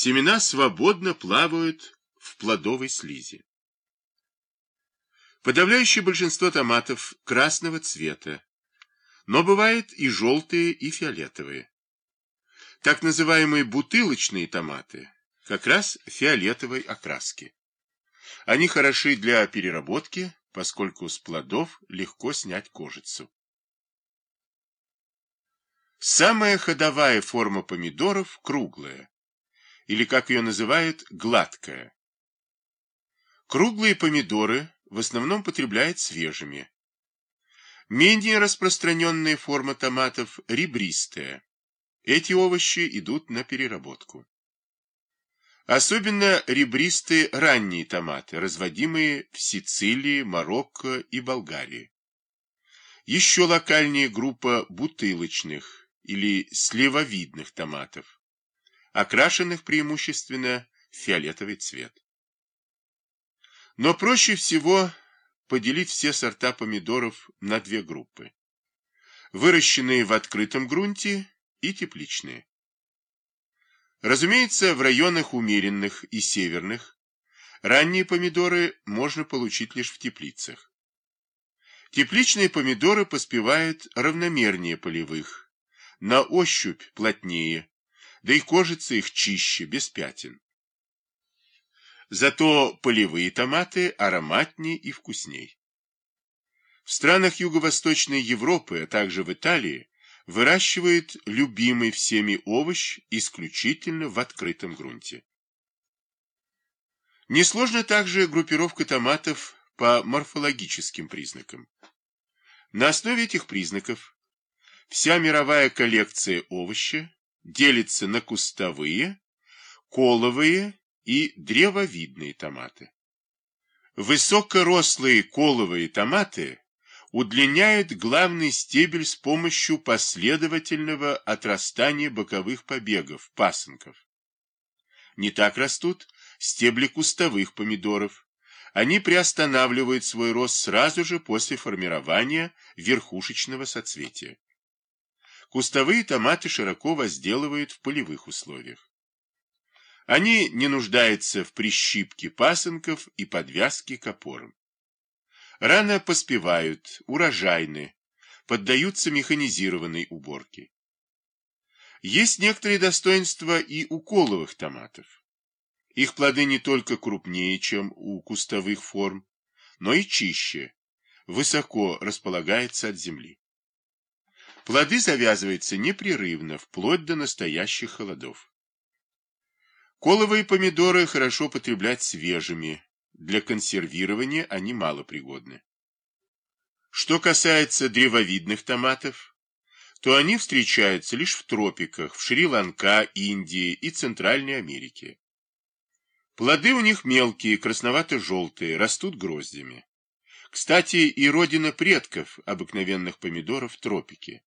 Семена свободно плавают в плодовой слизи. Подавляющее большинство томатов красного цвета, но бывает и желтые, и фиолетовые. Так называемые бутылочные томаты как раз фиолетовой окраски. Они хороши для переработки, поскольку с плодов легко снять кожицу. Самая ходовая форма помидоров – круглая, или, как ее называют, гладкая. Круглые помидоры в основном потребляют свежими. Менее распространенная форма томатов – ребристая. Эти овощи идут на переработку. Особенно ребристые ранние томаты, разводимые в Сицилии, Марокко и Болгарии. Еще локальнее группа бутылочных или сливовидных томатов, окрашенных преимущественно в фиолетовый цвет. Но проще всего поделить все сорта помидоров на две группы. Выращенные в открытом грунте и тепличные. Разумеется, в районах умеренных и северных ранние помидоры можно получить лишь в теплицах. Тепличные помидоры поспевают равномернее полевых, на ощупь плотнее, да и кожица их чище, без пятен. Зато полевые томаты ароматнее и вкусней. В странах Юго-Восточной Европы, а также в Италии, выращивает любимый всеми овощ исключительно в открытом грунте. Несложна также группировка томатов по морфологическим признакам. На основе этих признаков вся мировая коллекция овоща делится на кустовые, коловые и древовидные томаты. Высокорослые коловые томаты удлиняют главный стебель с помощью последовательного отрастания боковых побегов, пасынков. Не так растут стебли кустовых помидоров. Они приостанавливают свой рост сразу же после формирования верхушечного соцветия. Кустовые томаты широко возделывают в полевых условиях. Они не нуждаются в прищипке пасынков и подвязке к опорам. Рано поспевают, урожайны, поддаются механизированной уборке. Есть некоторые достоинства и у коловых томатов. Их плоды не только крупнее, чем у кустовых форм, но и чище, высоко располагаются от земли. Плоды завязываются непрерывно, вплоть до настоящих холодов. Коловые помидоры хорошо потреблять свежими, для консервирования они малопригодны. Что касается древовидных томатов, то они встречаются лишь в тропиках, в Шри-Ланка, Индии и Центральной Америке. Плоды у них мелкие, красновато-желтые, растут гроздями. Кстати, и родина предков обыкновенных помидоров – тропики.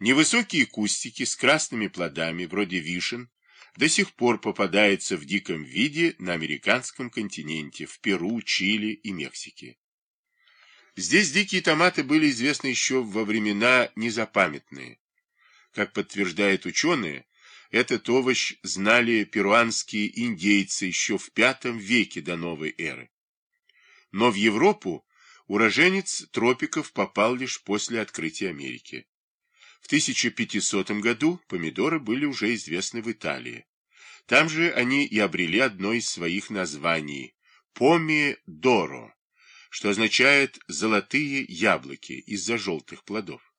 Невысокие кустики с красными плодами, вроде вишен, до сих пор попадается в диком виде на американском континенте, в Перу, Чили и Мексике. Здесь дикие томаты были известны еще во времена незапамятные. Как подтверждают ученые, этот овощ знали перуанские индейцы еще в V веке до новой эры. Но в Европу уроженец тропиков попал лишь после открытия Америки. В 1500 году помидоры были уже известны в Италии. Там же они и обрели одно из своих названий – помидоро, что означает «золотые яблоки» из-за желтых плодов.